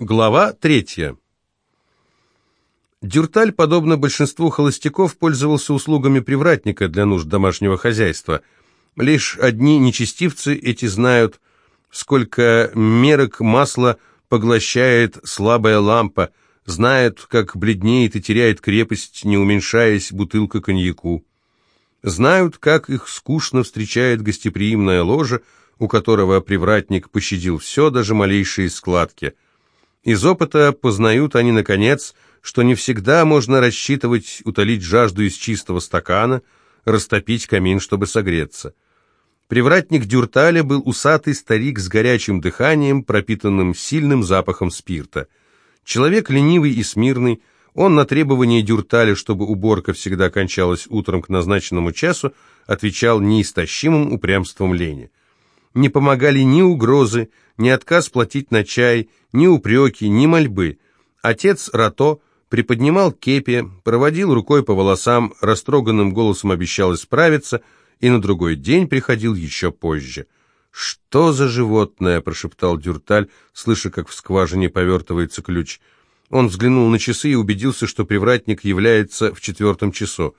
Глава третья. Дюрталь, подобно большинству холостяков, пользовался услугами привратника для нужд домашнего хозяйства. Лишь одни нечестивцы эти знают, сколько мерок масла поглощает слабая лампа, знают, как бледнеет и теряет крепость, не уменьшаясь, бутылка коньяку. Знают, как их скучно встречает гостеприимное ложе, у которого привратник пощадил все, даже малейшие складки – из опыта познают они, наконец, что не всегда можно рассчитывать утолить жажду из чистого стакана, растопить камин, чтобы согреться. Привратник Дюрталя был усатый старик с горячим дыханием, пропитанным сильным запахом спирта. Человек ленивый и смирный, он на требование Дюрталя, чтобы уборка всегда кончалась утром к назначенному часу, отвечал неистощимым упрямством лени. Не помогали ни угрозы, ни отказ платить на чай, ни упреки, ни мольбы. Отец Рато приподнимал кепи, проводил рукой по волосам, растроганным голосом обещал исправиться, и на другой день приходил еще позже. «Что за животное?» – прошептал Дюрталь, слыша, как в скважине повертывается ключ. Он взглянул на часы и убедился, что привратник является в четвертом часу.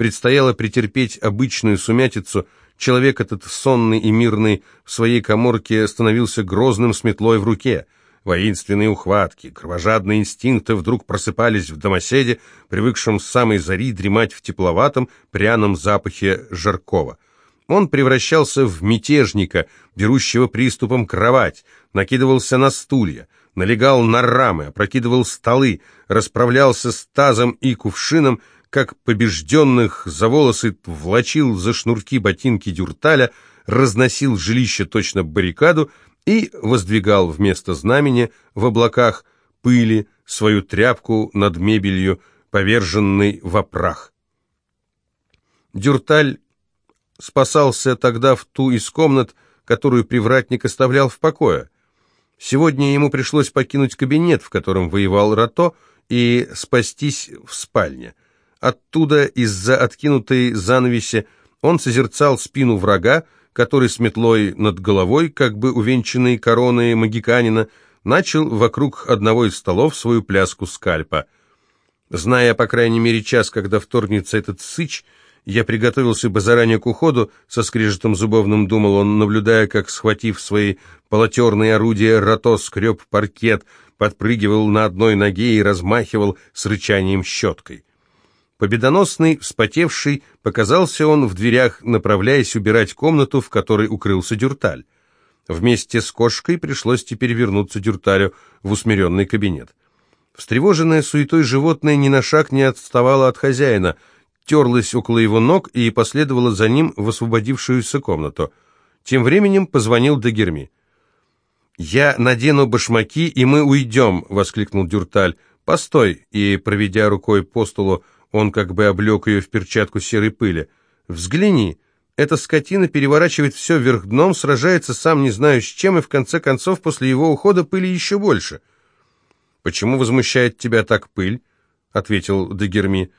Предстояло претерпеть обычную сумятицу – Человек этот, сонный и мирный, в своей коморке становился грозным с метлой в руке. Воинственные ухватки, кровожадные инстинкты вдруг просыпались в домоседе, привыкшем с самой зари дремать в тепловатом, пряном запахе жаркого. Он превращался в мятежника, берущего приступом кровать, накидывался на стулья, налегал на рамы, опрокидывал столы, расправлялся с тазом и кувшином, как побежденных за волосы влачил за шнурки ботинки дюрталя, разносил жилище точно баррикаду и воздвигал вместо знамени в облаках пыли свою тряпку над мебелью, поверженной в опрах. Дюрталь спасался тогда в ту из комнат, которую привратник оставлял в покое. Сегодня ему пришлось покинуть кабинет, в котором воевал Рато, и спастись в спальне. Оттуда, из-за откинутой занавеси, он созерцал спину врага, который с метлой над головой, как бы увенчанный короной магиканина, начал вокруг одного из столов свою пляску скальпа. Зная, по крайней мере, час, когда вторгнется этот сыч, я приготовился бы заранее к уходу, со скрежетом зубовным думал он, наблюдая, как, схватив свои полотерные орудия, Рато скреб паркет, подпрыгивал на одной ноге и размахивал с рычанием щеткой. Победоносный, вспотевший, показался он в дверях, направляясь убирать комнату, в которой укрылся Дюрталь. Вместе с кошкой пришлось теперь вернуться Дюрталю в усмиренный кабинет. Встревоженное суетой животное ни на шаг не отставало от хозяина, терлось около его ног и последовало за ним в освободившуюся комнату. Тем временем позвонил Дагерми. «Я надену башмаки, и мы уйдем!» — воскликнул Дюрталь. «Постой!» И, проведя рукой по столу, он как бы облег ее в перчатку серой пыли. «Взгляни, эта скотина переворачивает все вверх дном, сражается сам не знаю с чем, и в конце концов после его ухода пыли еще больше». «Почему возмущает тебя так пыль?» — ответил Дегерми.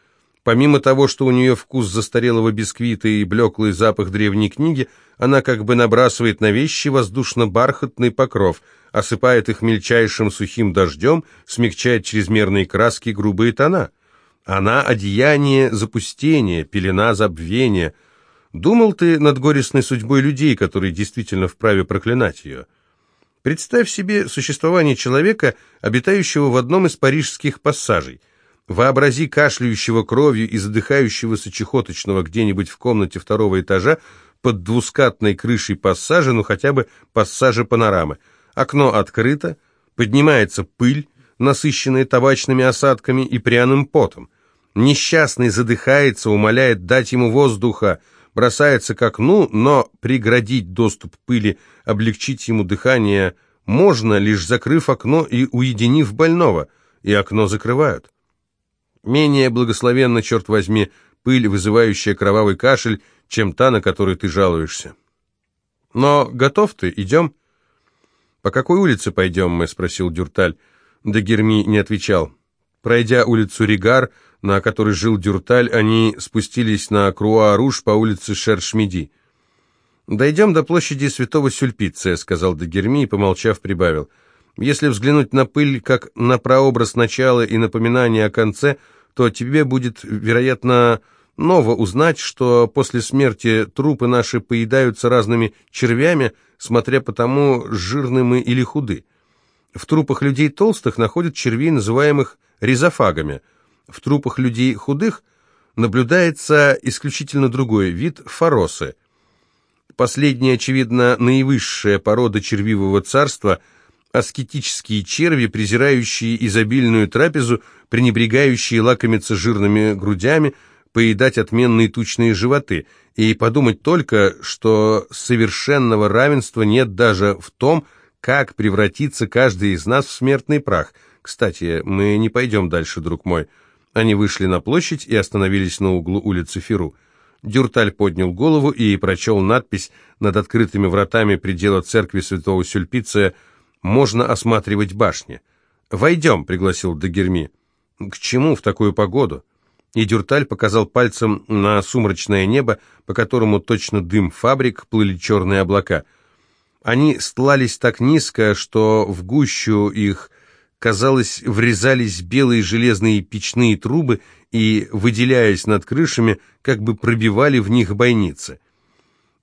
«Помимо того, что у нее вкус застарелого бисквита и блеклый запах древней книги, она как бы набрасывает на вещи воздушно-бархатный покров, осыпает их мельчайшим сухим дождем, смягчает чрезмерные краски грубые тона». Она одеяние запустения, пелена забвения. Думал ты над горестной судьбой людей, которые действительно вправе проклинать ее? Представь себе существование человека, обитающего в одном из парижских пассажей. Вообрази кашляющего кровью и задыхающегося чехоточного где-нибудь в комнате второго этажа под двускатной крышей пассажа, ну хотя бы пассажа панорамы. Окно открыто, поднимается пыль, насыщенные табачными осадками и пряным потом. Несчастный задыхается, умоляет дать ему воздуха, бросается к окну, но преградить доступ пыли, облегчить ему дыхание можно, лишь закрыв окно и уединив больного, и окно закрывают. Менее благословенно, черт возьми, пыль, вызывающая кровавый кашель, чем та, на которой ты жалуешься. Но готов ты, идем? По какой улице пойдем, мы, спросил Дюрталь. Дагерми не отвечал. Пройдя улицу Ригар, на которой жил Дюрталь, они спустились на Круа-Руш по улице Шершмиди. «Дойдем до площади Святого Сюльпиция», — сказал Дагерми и, помолчав, прибавил. Если взглянуть на пыль как на прообраз начала и напоминание о конце, то тебе будет, вероятно, ново узнать, что после смерти трупы наши поедаются разными червями, смотря по тому, жирны мы или худы. В трупах людей толстых находят червей, называемых ризофагами. В трупах людей худых наблюдается исключительно другой вид – форосы. Последняя, очевидно, наивысшая порода червивого царства – аскетические черви, презирающие изобильную трапезу, пренебрегающие лакомиться жирными грудями, поедать отменные тучные животы, и подумать только, что совершенного равенства нет даже в том, как превратится каждый из нас в смертный прах. Кстати, мы не пойдем дальше, друг мой. Они вышли на площадь и остановились на углу улицы Феру. Дюрталь поднял голову и прочел надпись над открытыми вратами предела церкви святого Сюльпиция «Можно осматривать башни». «Войдем», — пригласил Дагерми. «К чему в такую погоду?» И Дюрталь показал пальцем на сумрачное небо, по которому точно дым фабрик плыли черные облака. Они стлались так низко, что в гущу их, казалось, врезались белые железные печные трубы и, выделяясь над крышами, как бы пробивали в них бойницы.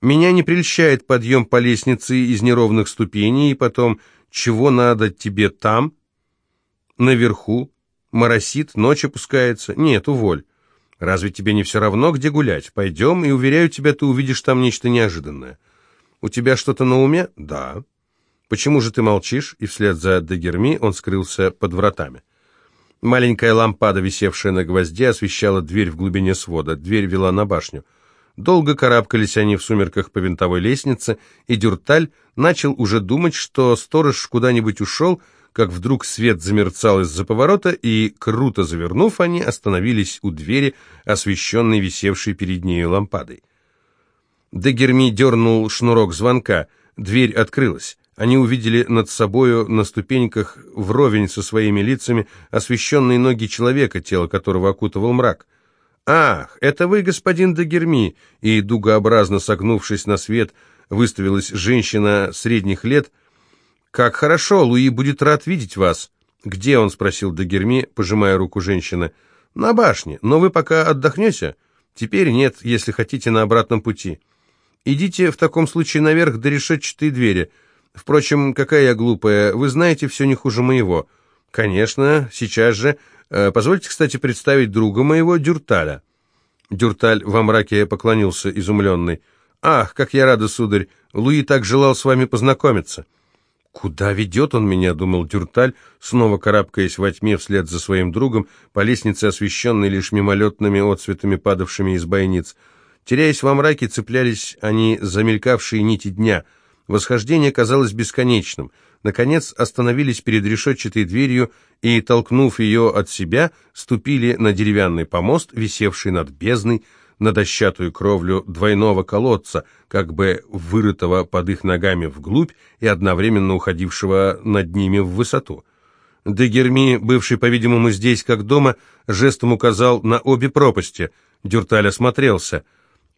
Меня не прельщает подъем по лестнице из неровных ступеней, и потом, чего надо тебе там, наверху, Моросит, ночь опускается. Нет, уволь. Разве тебе не все равно, где гулять? Пойдем, и, уверяю тебя, ты увидишь там нечто неожиданное. У тебя что-то на уме? Да. Почему же ты молчишь? И вслед за Дагерми он скрылся под вратами. Маленькая лампада, висевшая на гвозде, освещала дверь в глубине свода. Дверь вела на башню. Долго карабкались они в сумерках по винтовой лестнице, и Дюрталь начал уже думать, что сторож куда-нибудь ушел, как вдруг свет замерцал из-за поворота, и, круто завернув, они остановились у двери, освещенной висевшей перед нею лампадой. Дегерми дернул шнурок звонка, дверь открылась. Они увидели над собою на ступеньках вровень со своими лицами освещенные ноги человека, тело которого окутывал мрак. «Ах, это вы, господин Дегерми!» И, дугообразно согнувшись на свет, выставилась женщина средних лет — «Как хорошо, Луи будет рад видеть вас». «Где он?» — спросил Дагерми, пожимая руку женщины. «На башне, но вы пока отдохнете?» «Теперь нет, если хотите, на обратном пути». «Идите в таком случае наверх до решетчатой двери. Впрочем, какая я глупая, вы знаете все не хуже моего». «Конечно, сейчас же. Э, позвольте, кстати, представить друга моего, Дюрталя». Дюрталь во мраке поклонился, изумленный. «Ах, как я рада, сударь! Луи так желал с вами познакомиться». «Куда ведет он меня?» — думал Дюрталь, снова карабкаясь во тьме вслед за своим другом по лестнице, освещенной лишь мимолетными отцветами, падавшими из бойниц. Теряясь во мраке, цеплялись они за мелькавшие нити дня. Восхождение казалось бесконечным. Наконец остановились перед решетчатой дверью и, толкнув ее от себя, ступили на деревянный помост, висевший над бездной, на дощатую кровлю двойного колодца, как бы вырытого под их ногами вглубь и одновременно уходившего над ними в высоту. Дегерми, бывший, по-видимому, здесь как дома, жестом указал на обе пропасти. Дюрталь осмотрелся.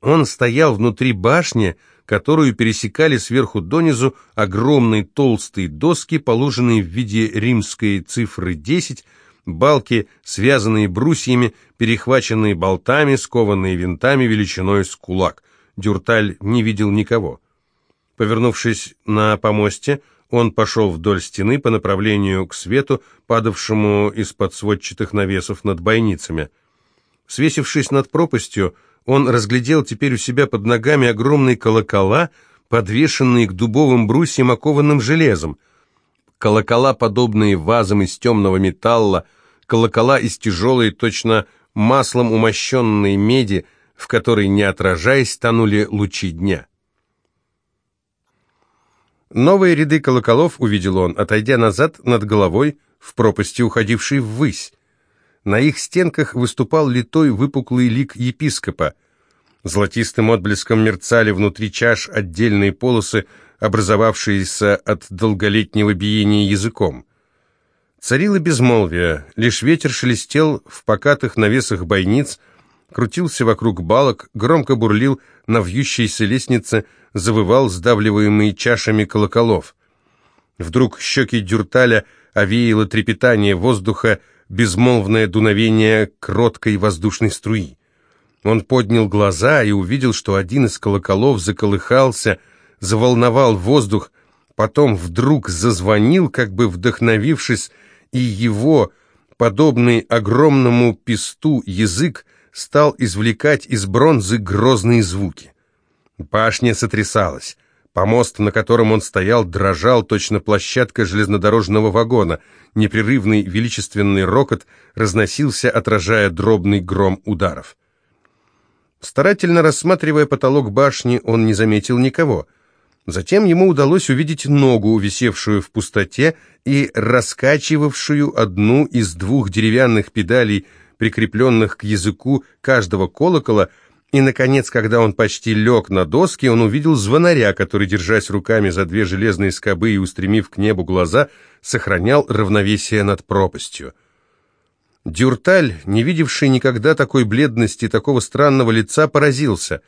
Он стоял внутри башни, которую пересекали сверху донизу огромные толстые доски, положенные в виде римской цифры 10, балки, связанные брусьями, перехваченные болтами, скованные винтами величиной с кулак. Дюрталь не видел никого. Повернувшись на помосте, он пошел вдоль стены по направлению к свету, падавшему из-под сводчатых навесов над бойницами. Свесившись над пропастью, он разглядел теперь у себя под ногами огромные колокола, подвешенные к дубовым брусьям, окованным железом. Колокола, подобные вазам из темного металла, колокола из тяжелой, точно маслом умощенной меди, в которой, не отражаясь, тонули лучи дня. Новые ряды колоколов увидел он, отойдя назад над головой, в пропасти, уходившей ввысь. На их стенках выступал литой выпуклый лик епископа. Золотистым отблеском мерцали внутри чаш отдельные полосы, образовавшиеся от долголетнего биения языком. Царило безмолвие, лишь ветер шелестел в покатых навесах бойниц, крутился вокруг балок, громко бурлил на вьющейся лестнице, завывал сдавливаемый чашами колоколов. Вдруг щеки Дюрталя овеяло трепетание воздуха, безмолвное дуновение кроткой воздушной струи. Он поднял глаза и увидел, что один из колоколов заколыхался, заволновал воздух, потом вдруг зазвонил, как бы вдохновившись, и его, подобный огромному песту, язык стал извлекать из бронзы грозные звуки. Башня сотрясалась. Помост, на котором он стоял, дрожал точно площадка железнодорожного вагона. Непрерывный величественный рокот разносился, отражая дробный гром ударов. Старательно рассматривая потолок башни, он не заметил никого. Затем ему удалось увидеть ногу, висевшую в пустоте и раскачивавшую одну из двух деревянных педалей, прикрепленных к языку каждого колокола, и, наконец, когда он почти лег на доски, он увидел звонаря, который, держась руками за две железные скобы и устремив к небу глаза, сохранял равновесие над пропастью. Дюрталь, не видевший никогда такой бледности, такого странного лица, поразился.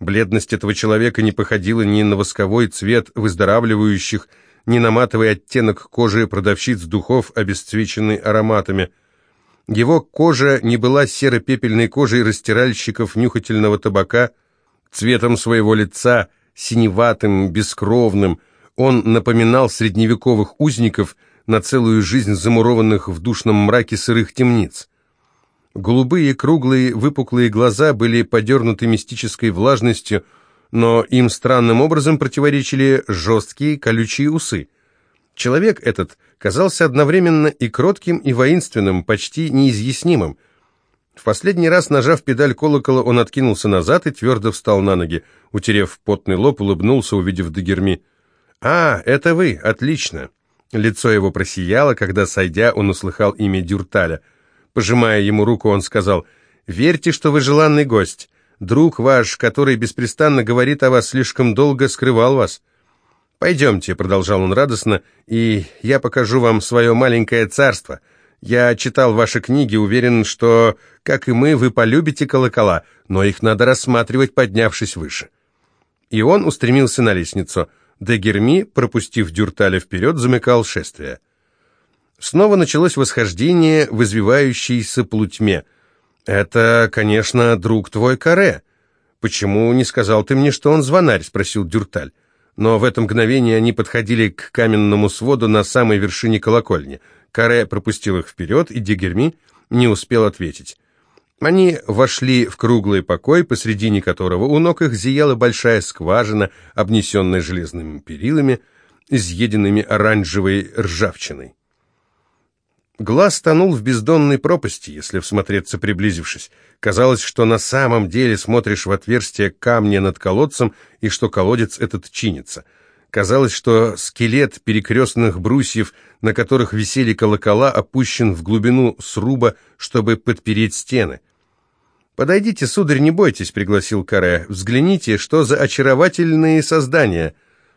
Бледность этого человека не походила ни на восковой цвет выздоравливающих, ни на матовый оттенок кожи продавщиц духов, обесцвеченный ароматами. Его кожа не была серо-пепельной кожей растиральщиков нюхательного табака, цветом своего лица, синеватым, бескровным. Он напоминал средневековых узников – на целую жизнь замурованных в душном мраке сырых темниц. Голубые, круглые, выпуклые глаза были подернуты мистической влажностью, но им странным образом противоречили жесткие, колючие усы. Человек этот казался одновременно и кротким, и воинственным, почти неизъяснимым. В последний раз, нажав педаль колокола, он откинулся назад и твердо встал на ноги. Утерев потный лоб, улыбнулся, увидев Дагерми. «А, это вы, отлично!» Лицо его просияло, когда, сойдя, он услыхал имя Дюрталя. Пожимая ему руку, он сказал, «Верьте, что вы желанный гость. Друг ваш, который беспрестанно говорит о вас, слишком долго скрывал вас». «Пойдемте», — продолжал он радостно, «и я покажу вам свое маленькое царство. Я читал ваши книги, уверен, что, как и мы, вы полюбите колокола, но их надо рассматривать, поднявшись выше». И он устремился на лестницу — Дегерми, пропустив Дюрталя вперед, замыкал шествие. Снова началось восхождение в извивающейся полутьме. «Это, конечно, друг твой Каре. Почему не сказал ты мне, что он звонарь?» — спросил Дюрталь. Но в это мгновение они подходили к каменному своду на самой вершине колокольни. Каре пропустил их вперед, и Дегерми не успел ответить. Они вошли в круглый покой, посредине которого у ног их зияла большая скважина, обнесенная железными перилами, изъеденными оранжевой ржавчиной. Глаз тонул в бездонной пропасти, если всмотреться приблизившись. Казалось, что на самом деле смотришь в отверстие камня над колодцем, и что колодец этот чинится. Казалось, что скелет перекрестных брусьев, на которых висели колокола, опущен в глубину сруба, чтобы подпереть стены. «Подойдите, сударь, не бойтесь», — пригласил Каре. «Взгляните, что за очаровательные создания».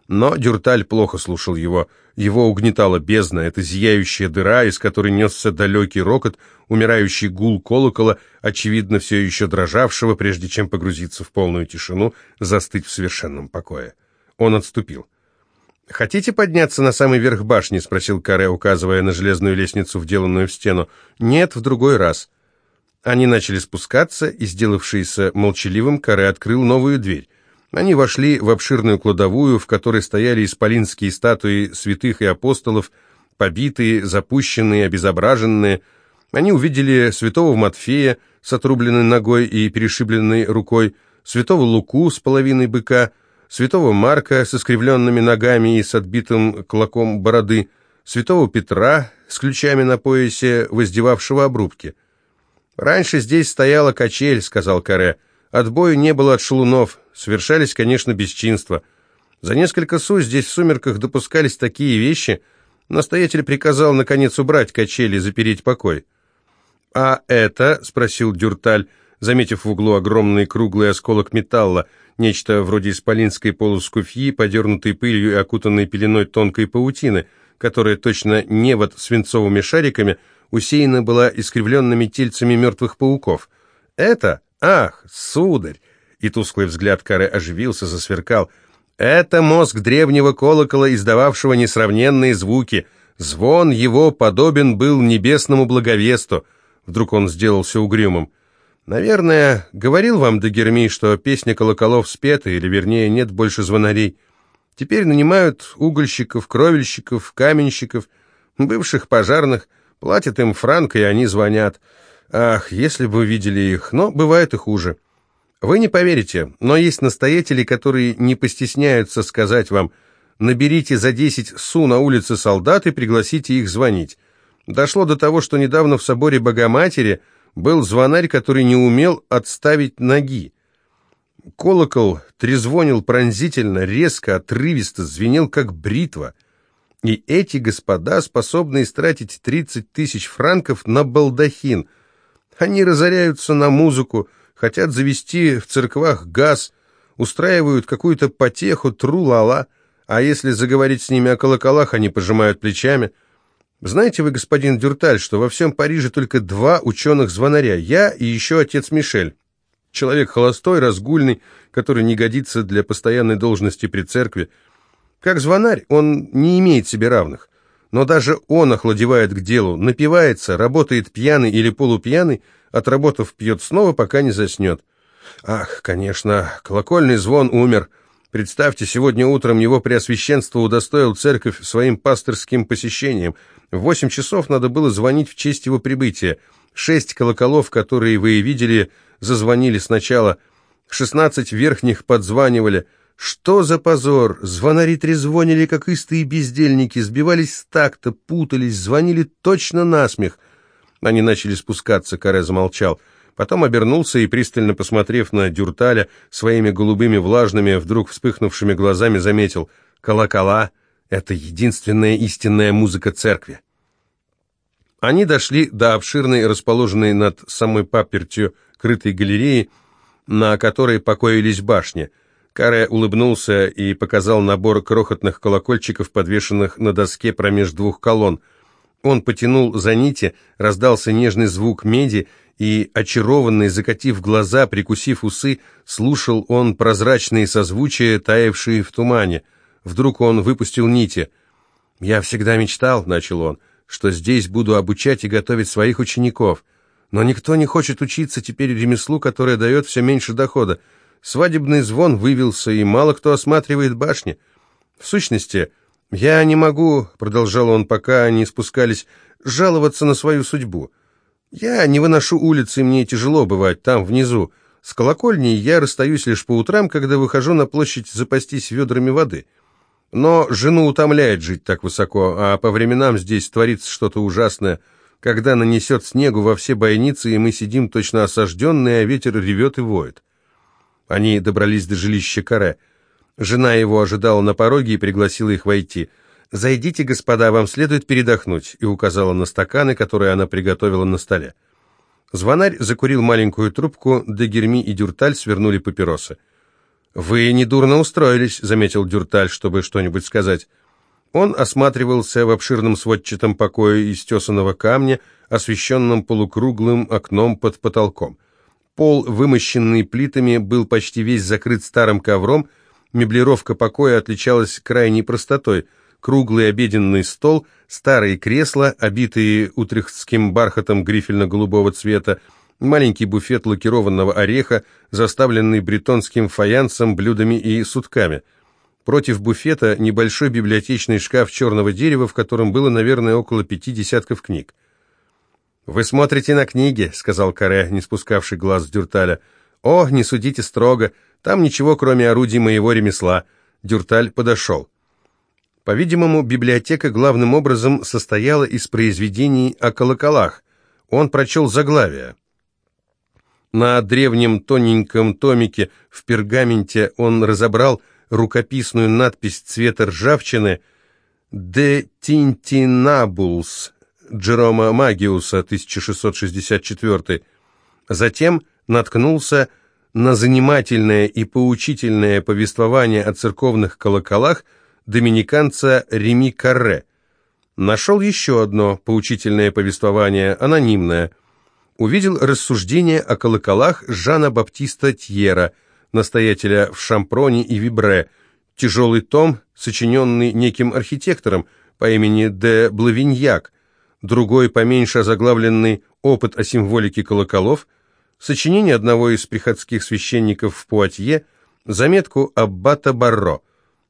Но Дюрталь плохо слушал его. Его угнетала бездна, эта зияющая дыра, из которой несся далекий рокот, умирающий гул колокола, очевидно, все еще дрожавшего, прежде чем погрузиться в полную тишину, застыть в совершенном покое. Он отступил. «Хотите подняться на самый верх башни?» — спросил Каре, указывая на железную лестницу, вделанную в стену. «Нет, в другой раз». Они начали спускаться, и, сделавшийся молчаливым, Каре открыл новую дверь. Они вошли в обширную кладовую, в которой стояли исполинские статуи святых и апостолов, побитые, запущенные, обезображенные. Они увидели святого Матфея с отрубленной ногой и перешибленной рукой, святого Луку с половиной быка, святого Марка с искривленными ногами и с отбитым клоком бороды, святого Петра с ключами на поясе, воздевавшего обрубки – «Раньше здесь стояла качель», — сказал Каре. «Отбою не было от шалунов. Совершались, конечно, бесчинства. За несколько су здесь в сумерках допускались такие вещи. Настоятель приказал, наконец, убрать качели и запереть покой». «А это?» — спросил Дюрталь, заметив в углу огромный круглый осколок металла, нечто вроде исполинской полускуфьи, подернутой пылью и окутанной пеленой тонкой паутины, которая точно невод свинцовыми шариками — усеяна была искривленными тельцами мертвых пауков. «Это? Ах, сударь!» И тусклый взгляд Каре оживился, засверкал. Это мозг древнего колокола, издававшего несравненные звуки. Звон его подобен был небесному благовесту. Вдруг он сделался угрюмым. Наверное, говорил вам Дагерми, что песня колоколов спета, или вернее нет больше звонарей. Теперь нанимают угольщиков, кровельщиков, каменщиков, бывших пожарных, платят им франк, и они звонят. Ах, если бы вы видели их, но бывает и хуже. Вы не поверите, но есть настоятели, которые не постесняются сказать вам, наберите за 10 су на улице солдат и пригласите их звонить. Дошло до того, что недавно в соборе Богоматери был звонарь, который не умел отставить ноги. Колокол трезвонил пронзительно, резко, отрывисто, звенел как бритва. И эти господа способны истратить 30 тысяч франков на балдахин. Они разоряются на музыку, хотят завести в церквах газ, устраивают какую-то потеху, тру-ла-ла, а если заговорить с ними о колоколах, они пожимают плечами. Знаете вы, господин Дюрталь, что во всем Париже только два ученых-звонаря, я и еще отец Мишель. Человек холостой, разгульный, который не годится для постоянной должности при церкви. Как звонарь он не имеет себе равных. Но даже он охладевает к делу, напивается, работает пьяный или полупьяный, отработав, пьет снова, пока не заснет. Ах, конечно, колокольный звон умер. Представьте, сегодня утром его преосвященство удостоил церковь своим пасторским посещением. В восемь часов надо было звонить в честь его прибытия. Шесть колоколов, которые вы видели, зазвонили сначала. Шестнадцать верхних подзванивали. Что за позор! Звонари трезвонили, как истые бездельники, сбивались с такта, путались, звонили точно насмех. Они начали спускаться, Каре замолчал. Потом обернулся и, пристально посмотрев на Дюрталя, своими голубыми влажными, вдруг вспыхнувшими глазами заметил «Колокола — это единственная истинная музыка церкви». Они дошли до обширной, расположенной над самой папертью, крытой галереи, на которой покоились башни. Каре улыбнулся и показал набор крохотных колокольчиков, подвешенных на доске промеж двух колонн. Он потянул за нити, раздался нежный звук меди, и, очарованный, закатив глаза, прикусив усы, слушал он прозрачные созвучия, таявшие в тумане. Вдруг он выпустил нити. «Я всегда мечтал», — начал он, — «что здесь буду обучать и готовить своих учеников. Но никто не хочет учиться теперь ремеслу, которое дает все меньше дохода. Свадебный звон вывелся, и мало кто осматривает башни. В сущности, — «Я не могу», — продолжал он, пока они спускались, — «жаловаться на свою судьбу. Я не выношу улицы, мне тяжело бывать там, внизу. С колокольней я расстаюсь лишь по утрам, когда выхожу на площадь запастись ведрами воды. Но жену утомляет жить так высоко, а по временам здесь творится что-то ужасное, когда нанесет снегу во все бойницы, и мы сидим точно осажденные, а ветер ревет и воет». Они добрались до жилища Каре. Жена его ожидала на пороге и пригласила их войти. «Зайдите, господа, вам следует передохнуть», и указала на стаканы, которые она приготовила на столе. Звонарь закурил маленькую трубку, Дегерми и Дюрталь свернули папиросы. «Вы недурно устроились», — заметил Дюрталь, чтобы что-нибудь сказать. Он осматривался в обширном сводчатом покое из тесаного камня, освещенном полукруглым окном под потолком. Пол, вымощенный плитами, был почти весь закрыт старым ковром, Меблировка покоя отличалась крайней простотой. Круглый обеденный стол, старые кресла, обитые утрехтским бархатом грифельно-голубого цвета, маленький буфет лакированного ореха, заставленный бретонским фаянсом, блюдами и сутками. Против буфета небольшой библиотечный шкаф черного дерева, в котором было, наверное, около пяти десятков книг. «Вы смотрите на книги», — сказал Каре, не спускавший глаз с Дюрталя. «О, не судите строго. Там ничего, кроме орудий моего ремесла. Дюрталь подошел. По-видимому, библиотека главным образом состояла из произведений о колоколах. Он прочел заглавие. На древнем тоненьком томике в пергаменте он разобрал рукописную надпись цвета ржавчины «De Tintinabulus» Джерома Магиуса, 1664. Затем наткнулся на занимательное и поучительное повествование о церковных колоколах доминиканца Реми Карре. Нашел еще одно поучительное повествование, анонимное. Увидел рассуждение о колоколах Жана Баптиста Тьера, настоятеля в Шампроне и Вибре, тяжелый том, сочиненный неким архитектором по имени де Блавиньяк, другой поменьше озаглавленный «Опыт о символике колоколов», сочинение одного из приходских священников в Пуатье, заметку Аббата Барро,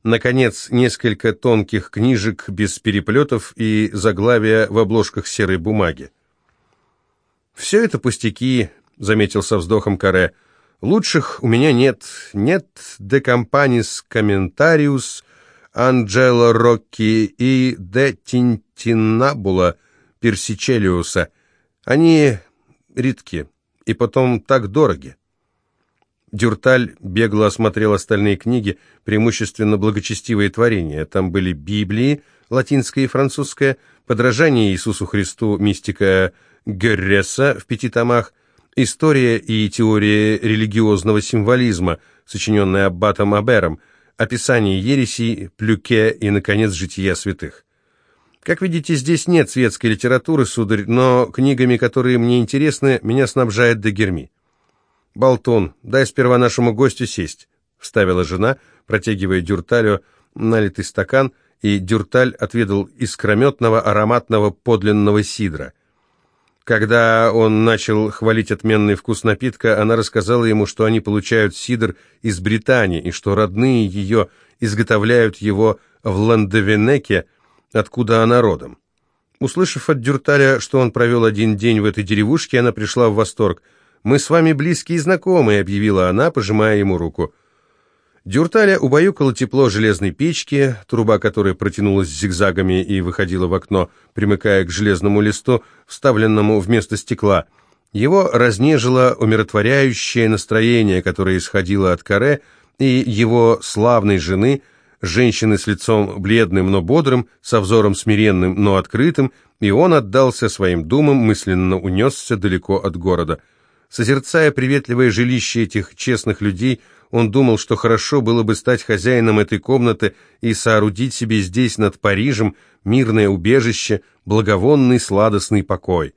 наконец, несколько тонких книжек без переплетов и заглавия в обложках серой бумаги. «Все это пустяки», — заметил со вздохом Каре. «Лучших у меня нет. Нет де компанис комментариус, Анджело Рокки и де Тинтинабула Персичелиуса. Они редки и потом так дороги». Дюрталь бегло осмотрел остальные книги, преимущественно благочестивые творения. Там были Библии, латинская и французская, подражание Иисусу Христу, мистика Герреса в пяти томах, «История и теория религиозного символизма», сочиненная Аббатом Абером, описание ересей, Плюке и, наконец, жития святых. Как видите, здесь нет светской литературы, сударь, но книгами, которые мне интересны, меня снабжает Дегерми. «Болтун, дай сперва нашему гостю сесть», — вставила жена, протягивая Дюрталю налитый стакан, и Дюрталь отведал искрометного ароматного подлинного сидра — когда он начал хвалить отменный вкус напитка, она рассказала ему, что они получают сидр из Британии и что родные ее изготовляют его в Ландовенеке, откуда она родом. Услышав от Дюрталя, что он провел один день в этой деревушке, она пришла в восторг. «Мы с вами близкие знакомые», — объявила она, пожимая ему руку. Дюрталя убаюкало тепло железной печки, труба которой протянулась зигзагами и выходила в окно, примыкая к железному листу, вставленному вместо стекла. Его разнежило умиротворяющее настроение, которое исходило от Каре и его славной жены, женщины с лицом бледным, но бодрым, со взором смиренным, но открытым, и он отдался своим думам, мысленно унесся далеко от города. Созерцая приветливое жилище этих честных людей, он думал, что хорошо было бы стать хозяином этой комнаты и соорудить себе здесь, над Парижем, мирное убежище, благовонный сладостный покой.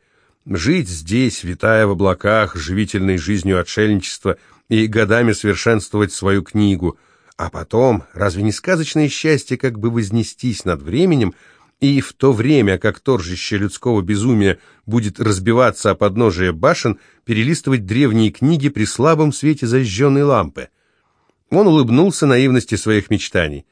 Жить здесь, витая в облаках, живительной жизнью отшельничества и годами совершенствовать свою книгу. А потом, разве не сказочное счастье как бы вознестись над временем, и в то время, как торжище людского безумия будет разбиваться о подножие башен, перелистывать древние книги при слабом свете зажженной лампы. Он улыбнулся наивности своих мечтаний.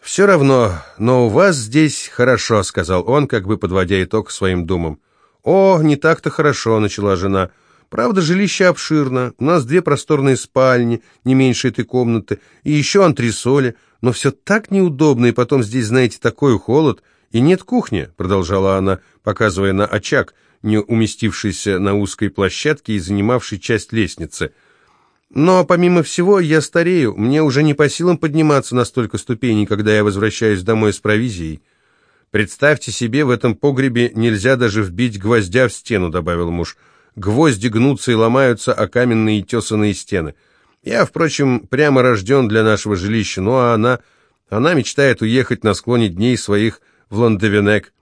«Все равно, но у вас здесь хорошо», — сказал он, как бы подводя итог своим думам. «О, не так-то хорошо», — начала жена. «Правда, жилище обширно. У нас две просторные спальни, не меньше этой комнаты, и еще антресоли. Но все так неудобно, и потом здесь, знаете, такой холод. И нет кухни», — продолжала она, показывая на очаг, не уместившийся на узкой площадке и занимавший часть лестницы — но, помимо всего, я старею, мне уже не по силам подниматься на столько ступеней, когда я возвращаюсь домой с провизией. Представьте себе, в этом погребе нельзя даже вбить гвоздя в стену, добавил муж. Гвозди гнутся и ломаются о каменные тесанные стены. Я, впрочем, прямо рожден для нашего жилища, ну а она... Она мечтает уехать на склоне дней своих в Ландевенек.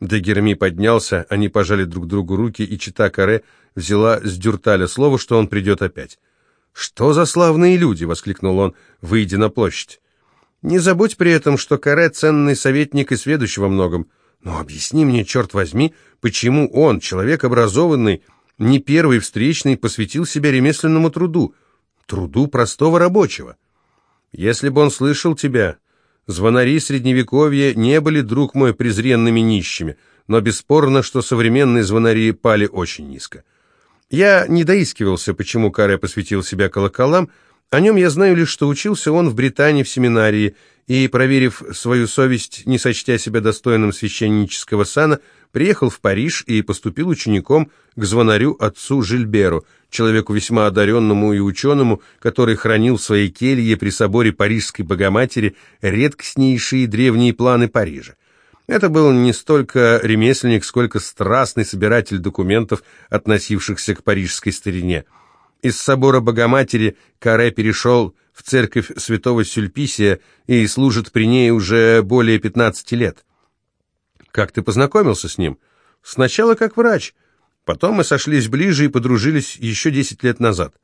Дегерми поднялся, они пожали друг другу руки, и чита Каре взяла с Дюрталя слово, что он придет опять. «Что за славные люди!» — воскликнул он, выйдя на площадь. «Не забудь при этом, что Каре — ценный советник и сведущий во многом. Но объясни мне, черт возьми, почему он, человек образованный, не первый встречный, посвятил себя ремесленному труду, труду простого рабочего? Если бы он слышал тебя, звонари Средневековья не были, друг мой, презренными нищими, но бесспорно, что современные звонари пали очень низко. Я не доискивался, почему Каре посвятил себя колоколам, о нем я знаю лишь, что учился он в Британии в семинарии, и, проверив свою совесть, не сочтя себя достойным священнического сана, приехал в Париж и поступил учеником к звонарю отцу Жильберу, человеку весьма одаренному и ученому, который хранил в своей келье при соборе Парижской Богоматери редкостнейшие древние планы Парижа. Это был не столько ремесленник, сколько страстный собиратель документов, относившихся к парижской старине. Из собора Богоматери Каре перешел в церковь святого Сюльписия и служит при ней уже более 15 лет. Как ты познакомился с ним? Сначала как врач, потом мы сошлись ближе и подружились еще 10 лет назад.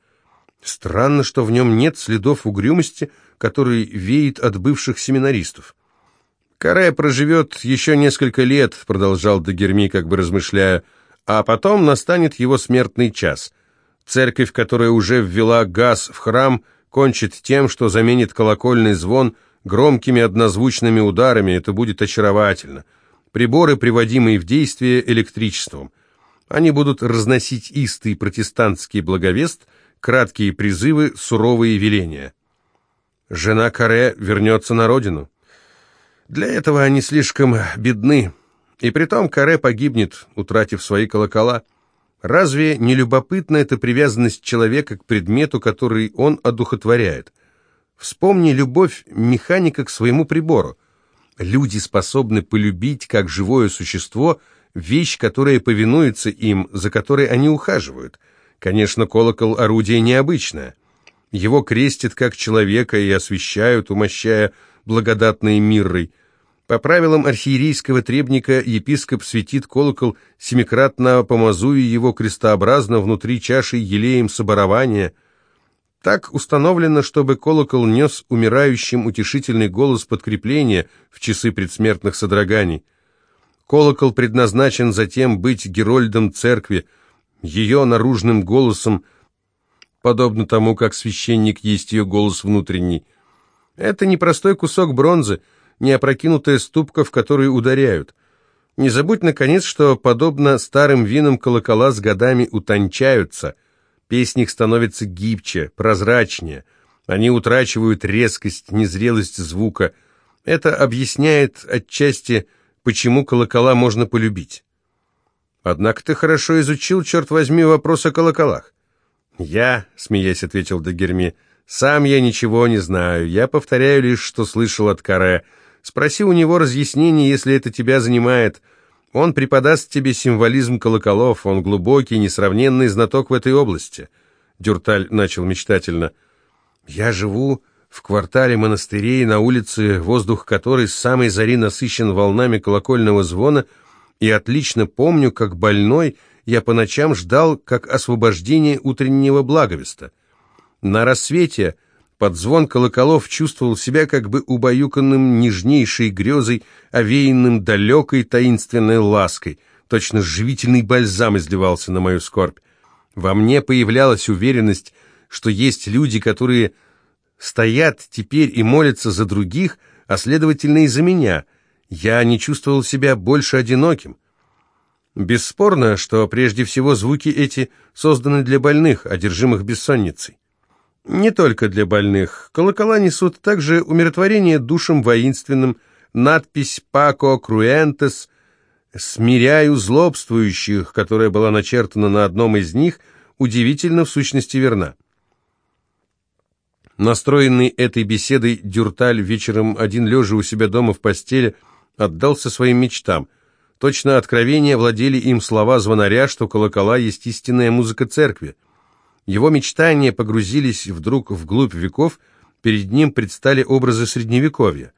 Странно, что в нем нет следов угрюмости, который веет от бывших семинаристов. «Каре проживет еще несколько лет», — продолжал Дагерми, как бы размышляя, «а потом настанет его смертный час. Церковь, которая уже ввела газ в храм, кончит тем, что заменит колокольный звон громкими однозвучными ударами. Это будет очаровательно. Приборы, приводимые в действие электричеством. Они будут разносить истый протестантский благовест, краткие призывы, суровые веления. Жена Каре вернется на родину. Для этого они слишком бедны, и притом Каре погибнет, утратив свои колокола. Разве не любопытна эта привязанность человека к предмету, который он одухотворяет? Вспомни любовь механика к своему прибору. Люди способны полюбить, как живое существо, вещь, которая повинуется им, за которой они ухаживают. Конечно, колокол – орудие необычное. Его крестят как человека и освещают, умощая благодатной миррой – по правилам архиерейского требника епископ светит колокол семикратно помазуя его крестообразно внутри чаши елеем соборования. Так установлено, чтобы колокол нес умирающим утешительный голос подкрепления в часы предсмертных содроганий. Колокол предназначен затем быть герольдом церкви, ее наружным голосом, подобно тому, как священник есть ее голос внутренний. Это непростой кусок бронзы, неопрокинутая ступка, в которую ударяют. Не забудь, наконец, что, подобно старым винам, колокола с годами утончаются, песни их становятся гибче, прозрачнее, они утрачивают резкость, незрелость звука. Это объясняет отчасти, почему колокола можно полюбить. Однако ты хорошо изучил, черт возьми, вопрос о колоколах. Я, смеясь, ответил Дагерми, сам я ничего не знаю, я повторяю лишь, что слышал от Каре, Спроси у него разъяснений, если это тебя занимает. Он преподаст тебе символизм колоколов, он глубокий, несравненный знаток в этой области. Дюрталь начал мечтательно. Я живу в квартале монастырей, на улице, воздух которой с самой зари насыщен волнами колокольного звона, и отлично помню, как больной я по ночам ждал, как освобождение утреннего благовеста. На рассвете под звон колоколов чувствовал себя как бы убаюканным нежнейшей грезой, овеянным далекой таинственной лаской. Точно живительный бальзам изливался на мою скорбь. Во мне появлялась уверенность, что есть люди, которые стоят теперь и молятся за других, а следовательно и за меня. Я не чувствовал себя больше одиноким. Бесспорно, что прежде всего звуки эти созданы для больных, одержимых бессонницей. Не только для больных. Колокола несут также умиротворение душам воинственным, надпись «Пако Круэнтес», «Смиряю злобствующих», которая была начертана на одном из них, удивительно в сущности верна. Настроенный этой беседой, Дюрталь вечером один лежа у себя дома в постели отдался своим мечтам. Точно откровения владели им слова звонаря, что колокола есть истинная музыка церкви. Его мечтания погрузились вдруг вглубь веков, перед ним предстали образы Средневековья.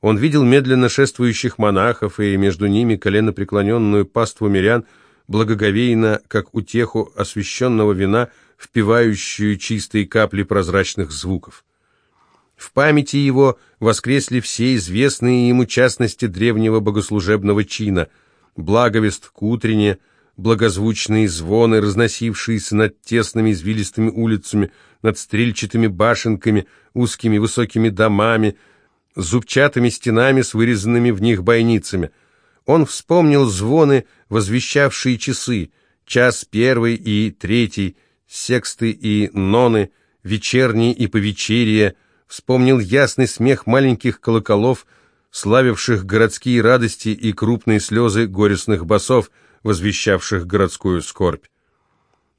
Он видел медленно шествующих монахов и между ними коленопреклоненную паству мирян, благоговейно, как утеху освященного вина, впивающую чистые капли прозрачных звуков. В памяти его воскресли все известные ему частности древнего богослужебного чина, благовест к утренне, благозвучные звоны, разносившиеся над тесными извилистыми улицами, над стрельчатыми башенками, узкими высокими домами, зубчатыми стенами с вырезанными в них бойницами. Он вспомнил звоны, возвещавшие часы, час первый и третий, сексты и ноны, вечерние и повечерия, вспомнил ясный смех маленьких колоколов, славивших городские радости и крупные слезы горестных басов — возвещавших городскую скорбь.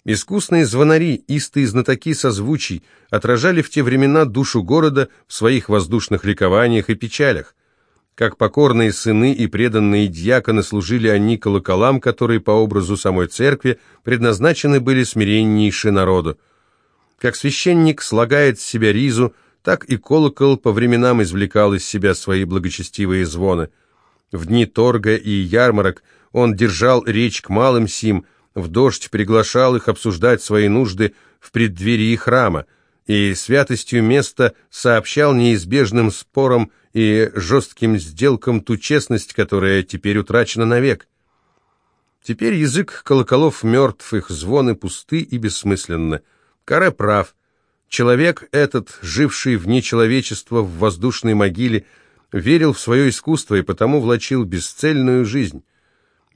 Искусные звонари, истые знатоки созвучий отражали в те времена душу города в своих воздушных ликованиях и печалях. Как покорные сыны и преданные дьяконы служили они колоколам, которые по образу самой церкви предназначены были смиреннейше народу. Как священник слагает с себя ризу, так и колокол по временам извлекал из себя свои благочестивые звоны. В дни торга и ярмарок – он держал речь к малым сим, в дождь приглашал их обсуждать свои нужды в преддверии храма, и святостью места сообщал неизбежным спорам и жестким сделкам ту честность, которая теперь утрачена навек. Теперь язык колоколов мертв, их звоны пусты и бессмысленны. Каре прав. Человек этот, живший вне человечества в воздушной могиле, верил в свое искусство и потому влачил бесцельную жизнь.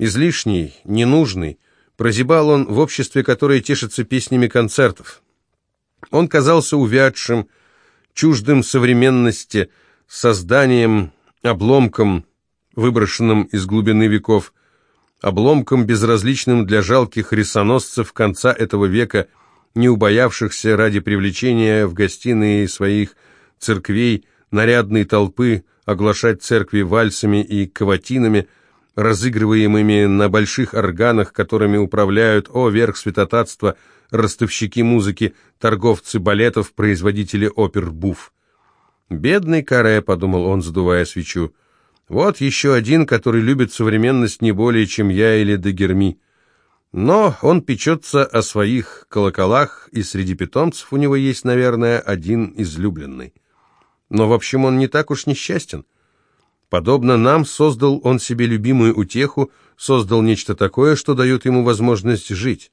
Излишний, ненужный, прозябал он в обществе, которое тешится песнями концертов. Он казался увядшим, чуждым современности, созданием, обломком, выброшенным из глубины веков, обломком, безразличным для жалких рисоносцев конца этого века, не убоявшихся ради привлечения в гостиные своих церквей нарядной толпы оглашать церкви вальсами и каватинами, разыгрываемыми на больших органах, которыми управляют, о, верх святотатства, ростовщики музыки, торговцы балетов, производители опер буф. «Бедный Каре», — подумал он, задувая свечу, — «вот еще один, который любит современность не более, чем я или Дагерми». Но он печется о своих колоколах, и среди питомцев у него есть, наверное, один излюбленный. Но, в общем, он не так уж несчастен. Подобно нам, создал он себе любимую утеху, создал нечто такое, что дает ему возможность жить.